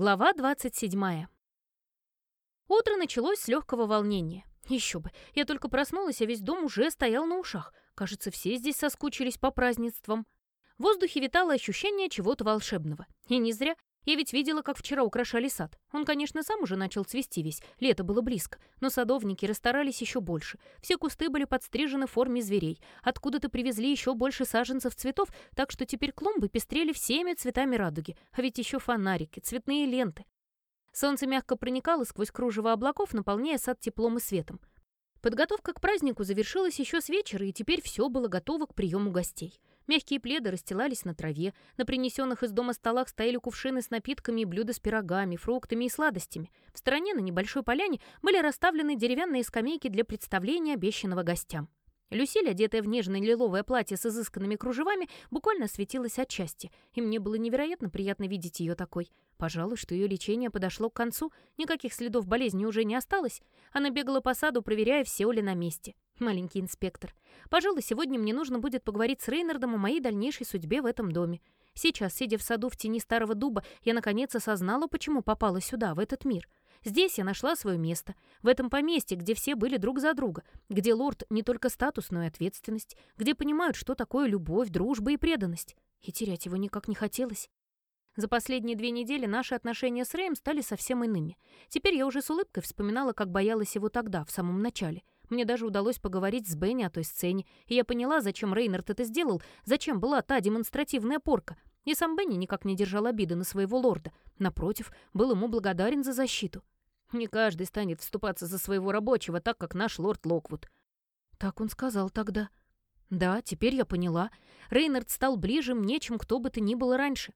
Глава 27. Утро началось с легкого волнения. Еще бы, я только проснулась, а весь дом уже стоял на ушах. Кажется, все здесь соскучились по празднествам. В воздухе витало ощущение чего-то волшебного. И не зря. Я ведь видела, как вчера украшали сад. Он, конечно, сам уже начал цвести весь, лето было близко, но садовники расстарались еще больше. Все кусты были подстрижены в форме зверей. Откуда-то привезли еще больше саженцев цветов, так что теперь клумбы пестрели всеми цветами радуги. А ведь еще фонарики, цветные ленты. Солнце мягко проникало сквозь кружево облаков, наполняя сад теплом и светом. Подготовка к празднику завершилась еще с вечера, и теперь все было готово к приему гостей. Мягкие пледы расстилались на траве, на принесенных из дома столах стояли кувшины с напитками и блюда с пирогами, фруктами и сладостями. В стороне на небольшой поляне были расставлены деревянные скамейки для представления обещанного гостям. Люсиль, одетая в нежное лиловое платье с изысканными кружевами, буквально светилась от счастья, и мне было невероятно приятно видеть ее такой. Пожалуй, что ее лечение подошло к концу, никаких следов болезни уже не осталось. Она бегала по саду, проверяя, все ли на месте. Маленький инспектор. Пожалуй, сегодня мне нужно будет поговорить с Рейнардом о моей дальнейшей судьбе в этом доме. Сейчас, сидя в саду в тени старого дуба, я наконец осознала, почему попала сюда, в этот мир. Здесь я нашла свое место, в этом поместье, где все были друг за друга, где лорд не только статус, но и ответственность, где понимают, что такое любовь, дружба и преданность. И терять его никак не хотелось. За последние две недели наши отношения с Рэем стали совсем иными. Теперь я уже с улыбкой вспоминала, как боялась его тогда, в самом начале. Мне даже удалось поговорить с Бенни о той сцене, и я поняла, зачем Рейнард это сделал, зачем была та демонстративная порка. И сам Бенни никак не держал обиды на своего лорда. Напротив, был ему благодарен за защиту. Не каждый станет вступаться за своего рабочего, так как наш лорд Локвуд. Так он сказал тогда. Да, теперь я поняла. Рейнард стал ближе мне, чем кто бы то ни было раньше.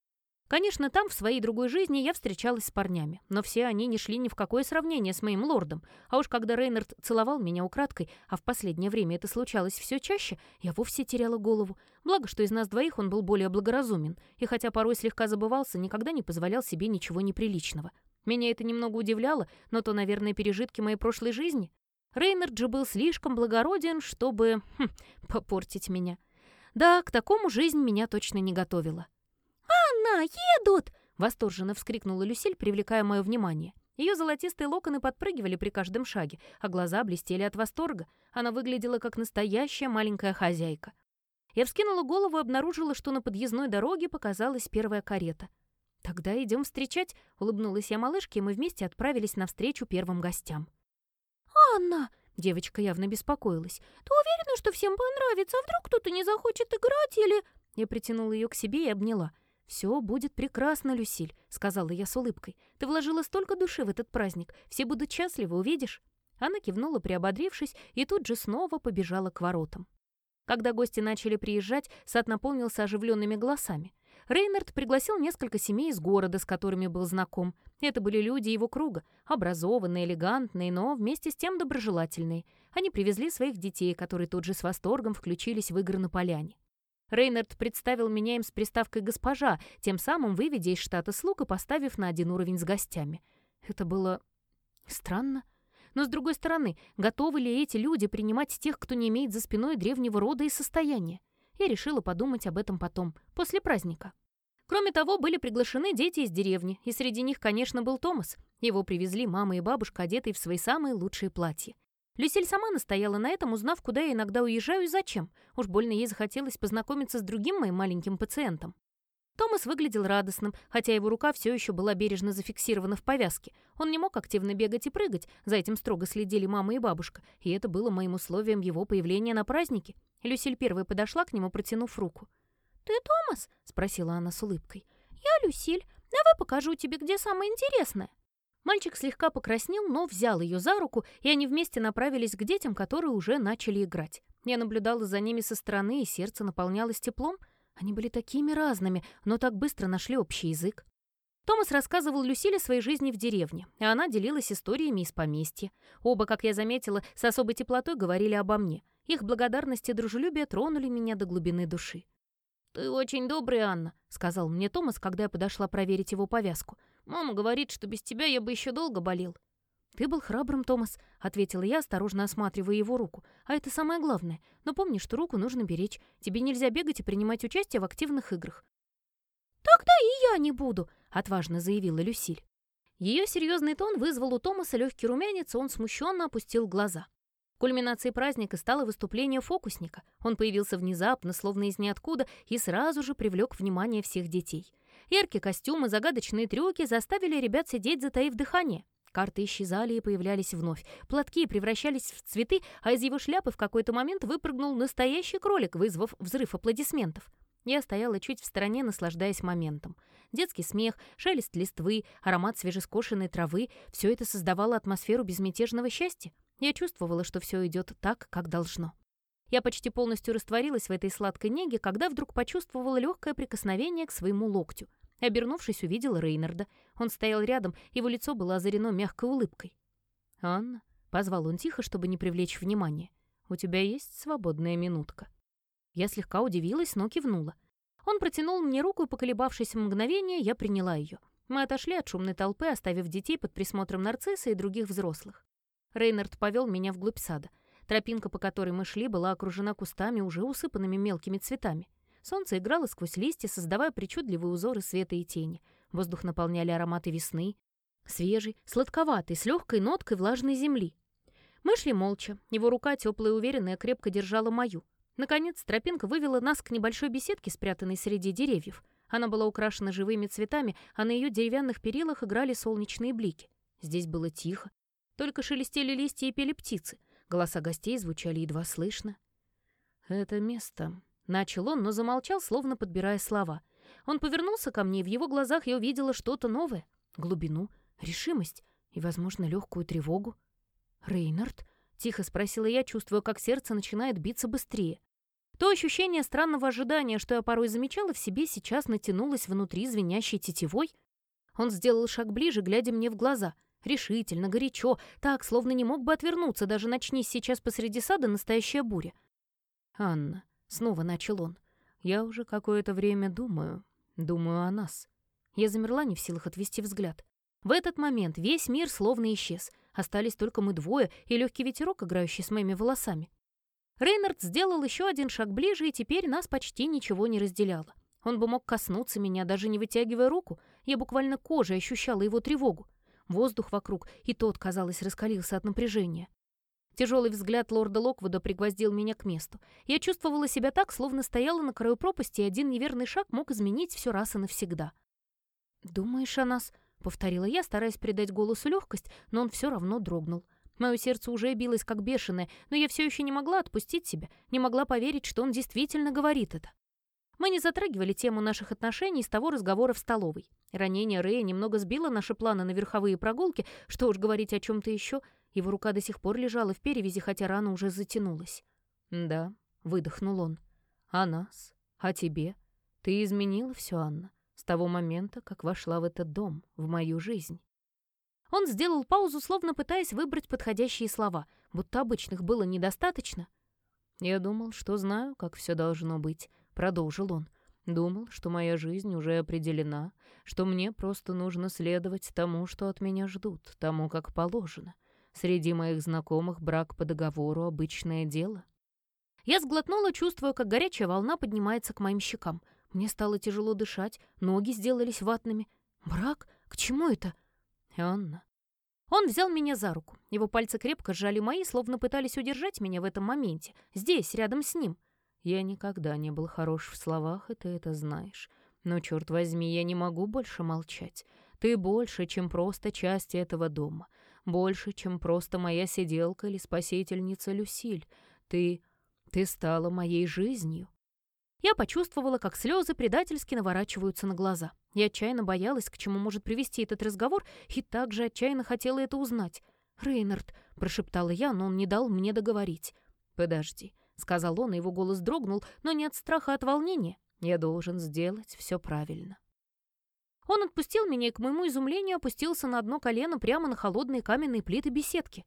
Конечно, там, в своей другой жизни, я встречалась с парнями, но все они не шли ни в какое сравнение с моим лордом. А уж когда Рейнард целовал меня украдкой, а в последнее время это случалось все чаще, я вовсе теряла голову. Благо, что из нас двоих он был более благоразумен, и хотя порой слегка забывался, никогда не позволял себе ничего неприличного. Меня это немного удивляло, но то, наверное, пережитки моей прошлой жизни. Рейнард же был слишком благороден, чтобы хм, попортить меня. Да, к такому жизнь меня точно не готовила. «Анна, едут!» — восторженно вскрикнула Люсиль, привлекая мое внимание. Ее золотистые локоны подпрыгивали при каждом шаге, а глаза блестели от восторга. Она выглядела как настоящая маленькая хозяйка. Я вскинула голову и обнаружила, что на подъездной дороге показалась первая карета. «Тогда идем встречать», — улыбнулась я малышке, и мы вместе отправились навстречу первым гостям. «Анна!» — девочка явно беспокоилась. «Ты уверена, что всем понравится? А вдруг кто-то не захочет играть или...» Я притянула ее к себе и обняла. «Все будет прекрасно, Люсиль», — сказала я с улыбкой. «Ты вложила столько души в этот праздник. Все будут счастливы, увидишь?» Она кивнула, приободрившись, и тут же снова побежала к воротам. Когда гости начали приезжать, сад наполнился оживленными голосами. Рейнард пригласил несколько семей из города, с которыми был знаком. Это были люди его круга, образованные, элегантные, но вместе с тем доброжелательные. Они привезли своих детей, которые тут же с восторгом включились в игры на поляне. Рейнард представил меня им с приставкой «госпожа», тем самым выведя из штата слуг и поставив на один уровень с гостями. Это было странно. Но, с другой стороны, готовы ли эти люди принимать тех, кто не имеет за спиной древнего рода и состояния? Я решила подумать об этом потом, после праздника. Кроме того, были приглашены дети из деревни, и среди них, конечно, был Томас. Его привезли мама и бабушка, одетые в свои самые лучшие платья. Люсиль сама настояла на этом, узнав, куда я иногда уезжаю и зачем. Уж больно ей захотелось познакомиться с другим моим маленьким пациентом. Томас выглядел радостным, хотя его рука все еще была бережно зафиксирована в повязке. Он не мог активно бегать и прыгать, за этим строго следили мама и бабушка, и это было моим условием его появления на празднике. Люсиль первой подошла к нему, протянув руку. «Ты Томас?» — спросила она с улыбкой. «Я Люсиль. Давай покажу тебе, где самое интересное». Мальчик слегка покраснел, но взял ее за руку, и они вместе направились к детям, которые уже начали играть. Я наблюдала за ними со стороны, и сердце наполнялось теплом. Они были такими разными, но так быстро нашли общий язык. Томас рассказывал Люсиле своей жизни в деревне, а она делилась историями из поместья. Оба, как я заметила, с особой теплотой говорили обо мне. Их благодарность и дружелюбие тронули меня до глубины души. «Ты очень добрый, Анна», — сказал мне Томас, когда я подошла проверить его повязку. Мама говорит, что без тебя я бы еще долго болел». «Ты был храбрым, Томас», — ответила я, осторожно осматривая его руку. «А это самое главное. Но помни, что руку нужно беречь. Тебе нельзя бегать и принимать участие в активных играх». «Тогда и я не буду», — отважно заявила Люсиль. Ее серьезный тон вызвал у Томаса легкий румянец, и он смущенно опустил глаза. Кульминацией праздника стало выступление фокусника. Он появился внезапно, словно из ниоткуда, и сразу же привлек внимание всех детей. Яркие костюмы, загадочные трюки заставили ребят сидеть, затаив дыхание. Карты исчезали и появлялись вновь. Платки превращались в цветы, а из его шляпы в какой-то момент выпрыгнул настоящий кролик, вызвав взрыв аплодисментов. Я стояла чуть в стороне, наслаждаясь моментом. Детский смех, шелест листвы, аромат свежескошенной травы — все это создавало атмосферу безмятежного счастья. Я чувствовала, что все идет так, как должно. Я почти полностью растворилась в этой сладкой неге, когда вдруг почувствовала легкое прикосновение к своему локтю. Обернувшись, увидела Рейнарда. Он стоял рядом, его лицо было озарено мягкой улыбкой. «Анна», — позвал он тихо, чтобы не привлечь внимания, — «у тебя есть свободная минутка?» Я слегка удивилась, но кивнула. Он протянул мне руку, и, поколебавшись мгновение, я приняла ее. Мы отошли от шумной толпы, оставив детей под присмотром нарцисса и других взрослых. Рейнард повел меня вглубь сада. Тропинка, по которой мы шли, была окружена кустами, уже усыпанными мелкими цветами. Солнце играло сквозь листья, создавая причудливые узоры света и тени. Воздух наполняли ароматы весны. Свежий, сладковатый, с легкой ноткой влажной земли. Мы шли молча. Его рука, теплая и уверенная, крепко держала мою. Наконец, тропинка вывела нас к небольшой беседке, спрятанной среди деревьев. Она была украшена живыми цветами, а на ее деревянных перилах играли солнечные блики. Здесь было тихо, только шелестели листья и пели птицы. Голоса гостей звучали едва слышно. «Это место...» — начал он, но замолчал, словно подбирая слова. Он повернулся ко мне, и в его глазах я увидела что-то новое. Глубину, решимость и, возможно, легкую тревогу. «Рейнард?» — тихо спросила я, чувствуя, как сердце начинает биться быстрее. То ощущение странного ожидания, что я порой замечала в себе, сейчас натянулось внутри звенящей тетивой. Он сделал шаг ближе, глядя мне в глаза — Решительно, горячо, так, словно не мог бы отвернуться, даже начнись сейчас посреди сада настоящая буря. «Анна», — снова начал он, — «я уже какое-то время думаю, думаю о нас». Я замерла, не в силах отвести взгляд. В этот момент весь мир словно исчез. Остались только мы двое и легкий ветерок, играющий с моими волосами. Рейнард сделал еще один шаг ближе, и теперь нас почти ничего не разделяло. Он бы мог коснуться меня, даже не вытягивая руку. Я буквально кожей ощущала его тревогу. Воздух вокруг, и тот, казалось, раскалился от напряжения. Тяжелый взгляд лорда Локвуда пригвоздил меня к месту. Я чувствовала себя так, словно стояла на краю пропасти, и один неверный шаг мог изменить все раз и навсегда. «Думаешь о нас?» — повторила я, стараясь придать голосу легкость, но он все равно дрогнул. Мое сердце уже билось как бешеное, но я все еще не могла отпустить себя, не могла поверить, что он действительно говорит это. Мы не затрагивали тему наших отношений с того разговора в столовой. Ранение Рэя немного сбило наши планы на верховые прогулки, что уж говорить о чем-то еще. Его рука до сих пор лежала в перевязи, хотя рана уже затянулась. «Да», — выдохнул он. «А нас? А тебе? Ты изменила все, Анна, с того момента, как вошла в этот дом, в мою жизнь». Он сделал паузу, словно пытаясь выбрать подходящие слова, будто обычных было недостаточно. «Я думал, что знаю, как все должно быть», — продолжил он. «Думал, что моя жизнь уже определена, что мне просто нужно следовать тому, что от меня ждут, тому, как положено. Среди моих знакомых брак по договору — обычное дело». Я сглотнула, чувствуя, как горячая волна поднимается к моим щекам. Мне стало тяжело дышать, ноги сделались ватными. «Брак? К чему это?» «Анна». Он взял меня за руку. Его пальцы крепко сжали мои, словно пытались удержать меня в этом моменте, здесь, рядом с ним — я никогда не был хорош в словах, и ты это знаешь. Но, черт возьми, я не могу больше молчать. Ты больше, чем просто часть этого дома. Больше, чем просто моя сиделка или спасительница Люсиль. Ты... ты стала моей жизнью. Я почувствовала, как слезы предательски наворачиваются на глаза. Я отчаянно боялась, к чему может привести этот разговор, и также отчаянно хотела это узнать. «Рейнард», — прошептала я, но он не дал мне договорить. «Подожди, — сказал он, и его голос дрогнул, но не от страха, а от волнения. «Я должен сделать все правильно». Он отпустил меня и, к моему изумлению, опустился на одно колено прямо на холодные каменные плиты беседки.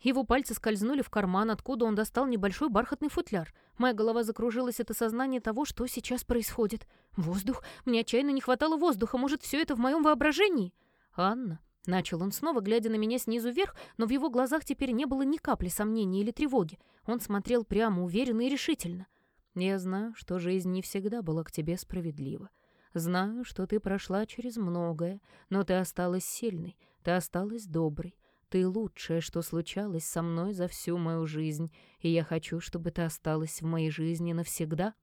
Его пальцы скользнули в карман, откуда он достал небольшой бархатный футляр. Моя голова закружилась от осознания того, что сейчас происходит. Воздух. Мне отчаянно не хватало воздуха. Может, все это в моем воображении? Анна. Начал он снова, глядя на меня снизу вверх, но в его глазах теперь не было ни капли сомнений или тревоги. Он смотрел прямо, уверенно и решительно. «Я знаю, что жизнь не всегда была к тебе справедлива. Знаю, что ты прошла через многое, но ты осталась сильной. Ты осталась доброй. Ты лучшее, что случалось со мной за всю мою жизнь, и я хочу, чтобы ты осталась в моей жизни навсегда».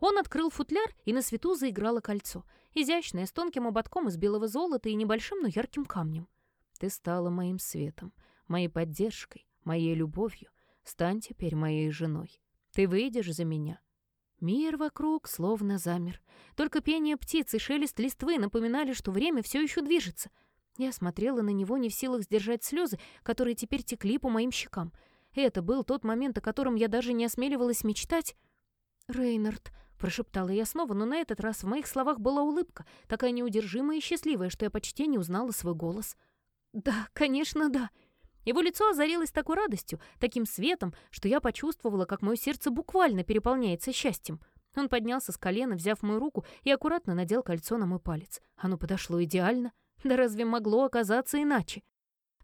Он открыл футляр, и на свету заиграло кольцо, изящное, с тонким ободком из белого золота и небольшим, но ярким камнем. «Ты стала моим светом, моей поддержкой, моей любовью. Стань теперь моей женой. Ты выйдешь за меня». Мир вокруг словно замер. Только пение птиц и шелест листвы напоминали, что время все еще движется. Я смотрела на него не в силах сдержать слезы, которые теперь текли по моим щекам. Это был тот момент, о котором я даже не осмеливалась мечтать. «Рейнард», — прошептала я снова, но на этот раз в моих словах была улыбка, такая неудержимая и счастливая, что я почти не узнала свой голос. «Да, конечно, да». Его лицо озарилось такой радостью, таким светом, что я почувствовала, как мое сердце буквально переполняется счастьем. Он поднялся с колена, взяв мою руку, и аккуратно надел кольцо на мой палец. Оно подошло идеально. Да разве могло оказаться иначе?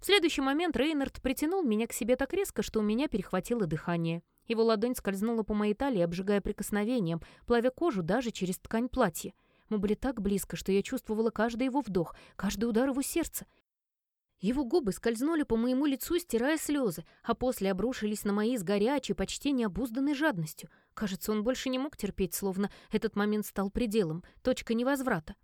В следующий момент Рейнард притянул меня к себе так резко, что у меня перехватило дыхание. Его ладонь скользнула по моей талии, обжигая прикосновением, плавя кожу даже через ткань платья. Мы были так близко, что я чувствовала каждый его вдох, каждый удар его сердца. Его губы скользнули по моему лицу, стирая слезы, а после обрушились на мои с горячей, почти необузданной жадностью. Кажется, он больше не мог терпеть, словно этот момент стал пределом, точкой невозврата.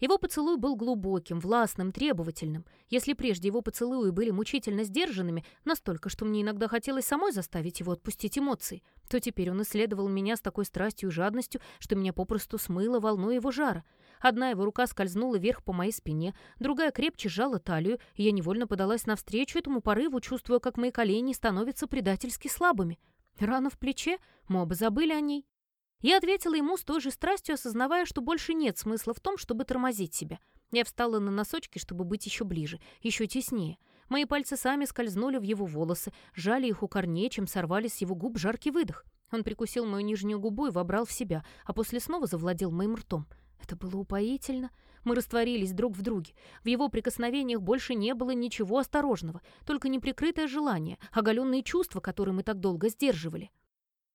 Его поцелуй был глубоким, властным, требовательным. Если прежде его поцелуи были мучительно сдержанными, настолько, что мне иногда хотелось самой заставить его отпустить эмоции, то теперь он исследовал меня с такой страстью и жадностью, что меня попросту смыло волной его жара. Одна его рука скользнула вверх по моей спине, другая крепче сжала талию, и я невольно подалась навстречу этому порыву, чувствуя, как мои колени становятся предательски слабыми. Рана в плече? Мы оба забыли о ней. Я ответила ему с той же страстью, осознавая, что больше нет смысла в том, чтобы тормозить себя. Я встала на носочки, чтобы быть еще ближе, еще теснее. Мои пальцы сами скользнули в его волосы, жали их у корней, чем сорвали с его губ жаркий выдох. Он прикусил мою нижнюю губу и вобрал в себя, а после снова завладел моим ртом. Это было упоительно. Мы растворились друг в друге. В его прикосновениях больше не было ничего осторожного, только неприкрытое желание, оголенные чувства, которые мы так долго сдерживали.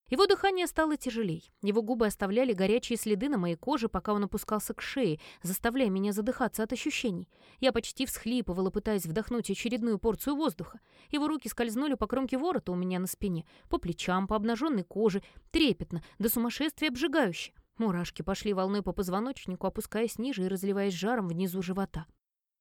Его дыхание стало тяжелей. Его губы оставляли горячие следы на моей коже, пока он опускался к шее, заставляя меня задыхаться от ощущений. Я почти всхлипывала, пытаясь вдохнуть очередную порцию воздуха. Его руки скользнули по кромке ворота у меня на спине, по плечам, по обнаженной коже, трепетно, до сумасшествия обжигающе. Мурашки пошли волной по позвоночнику, опускаясь ниже и разливаясь жаром внизу живота.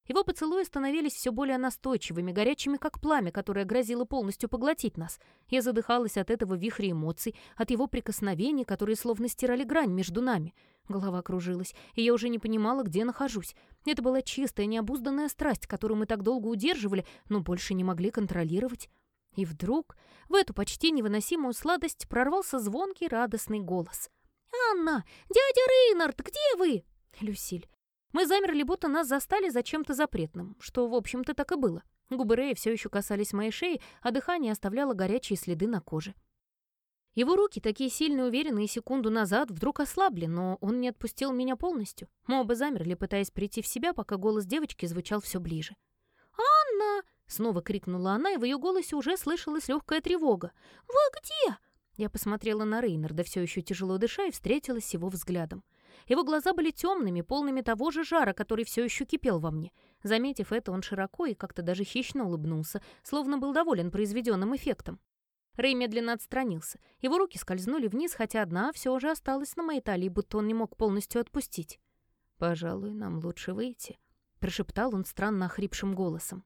Его поцелуи становились все более настойчивыми, горячими, как пламя, которое грозило полностью поглотить нас. Я задыхалась от этого вихря эмоций, от его прикосновений, которые словно стирали грань между нами. Голова кружилась, и я уже не понимала, где нахожусь. Это была чистая, необузданная страсть, которую мы так долго удерживали, но больше не могли контролировать. И вдруг в эту почти невыносимую сладость прорвался звонкий радостный голос. «Анна! Дядя Рейнард, где вы?» «Люсиль, мы замерли, будто нас застали за чем-то запретным, что, в общем-то, так и было. Губы Рэя все еще касались моей шеи, а дыхание оставляло горячие следы на коже. Его руки, такие сильные уверенные секунду назад, вдруг ослабли, но он не отпустил меня полностью. Мы оба замерли, пытаясь прийти в себя, пока голос девочки звучал все ближе. «Анна!» — снова крикнула она, и в ее голосе уже слышалась легкая тревога. «Вы где?» Я посмотрела на Рейнарда, все еще тяжело дыша, и встретилась с его взглядом. Его глаза были темными, полными того же жара, который все еще кипел во мне. Заметив это, он широко и как-то даже хищно улыбнулся, словно был доволен произведенным эффектом. Рэй медленно отстранился. Его руки скользнули вниз, хотя одна все же осталась на моей талии, будто он не мог полностью отпустить. «Пожалуй, нам лучше выйти», — прошептал он странно охрипшим голосом.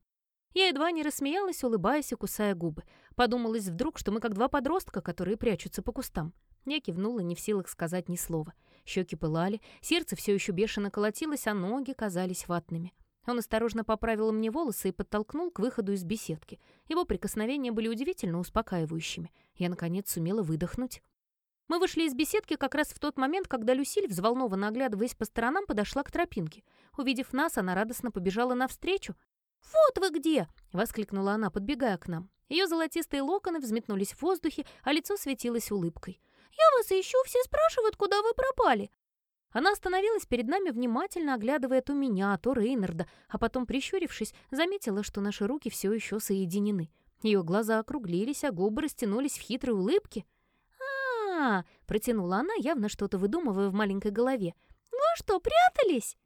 Я едва не рассмеялась, улыбаясь и кусая губы. Подумалось вдруг, что мы как два подростка, которые прячутся по кустам. Я кивнула, не в силах сказать ни слова. Щеки пылали, сердце все еще бешено колотилось, а ноги казались ватными. Он осторожно поправил мне волосы и подтолкнул к выходу из беседки. Его прикосновения были удивительно успокаивающими. Я, наконец, сумела выдохнуть. Мы вышли из беседки как раз в тот момент, когда Люсиль, взволнованно оглядываясь по сторонам, подошла к тропинке. Увидев нас, она радостно побежала навстречу. «Вот вы где!» — воскликнула она, подбегая к нам. Ее золотистые локоны взметнулись в воздухе, а лицо светилось улыбкой. «Я вас ищу, все спрашивают, куда вы пропали». Она остановилась перед нами, внимательно оглядывая то меня, то Рейнарда, а потом, прищурившись, заметила, что наши руки все еще соединены. Ее глаза округлились, а губы растянулись в хитрой улыбке. а, -а, -а протянула она, явно что-то выдумывая в маленькой голове. «Вы что, прятались?»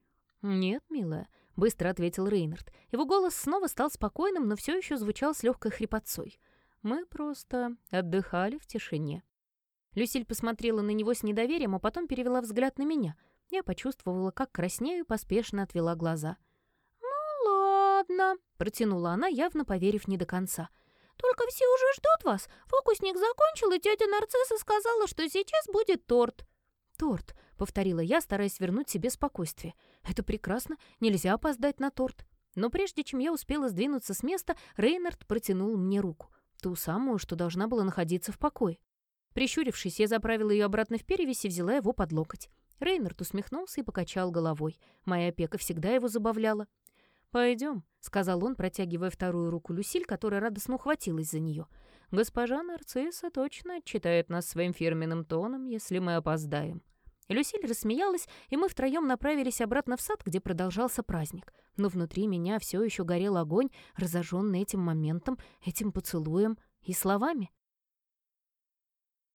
«Нет, милая, — быстро ответил Рейнард. Его голос снова стал спокойным, но все еще звучал с легкой хрипотцой. «Мы просто отдыхали в тишине». Люсиль посмотрела на него с недоверием, а потом перевела взгляд на меня. Я почувствовала, как краснею, и поспешно отвела глаза. «Ну ладно», — протянула она, явно поверив не до конца. «Только все уже ждут вас. Фокусник закончил, и тетя Нарцисса сказала, что сейчас будет торт». «Торт», — повторила я, стараясь вернуть себе спокойствие. «Это прекрасно, нельзя опоздать на торт». Но прежде чем я успела сдвинуться с места, Рейнард протянул мне руку. Ту самую, что должна была находиться в покое. Прищурившись, я заправила ее обратно в перевесь и взяла его под локоть. Рейнард усмехнулся и покачал головой. Моя опека всегда его забавляла. «Пойдем», — сказал он, протягивая вторую руку Люсиль, которая радостно ухватилась за нее. «Госпожа Нарцисса точно отчитает нас своим фирменным тоном, если мы опоздаем». Люсиль рассмеялась, и мы втроем направились обратно в сад, где продолжался праздник. Но внутри меня все еще горел огонь, разожженный этим моментом, этим поцелуем и словами.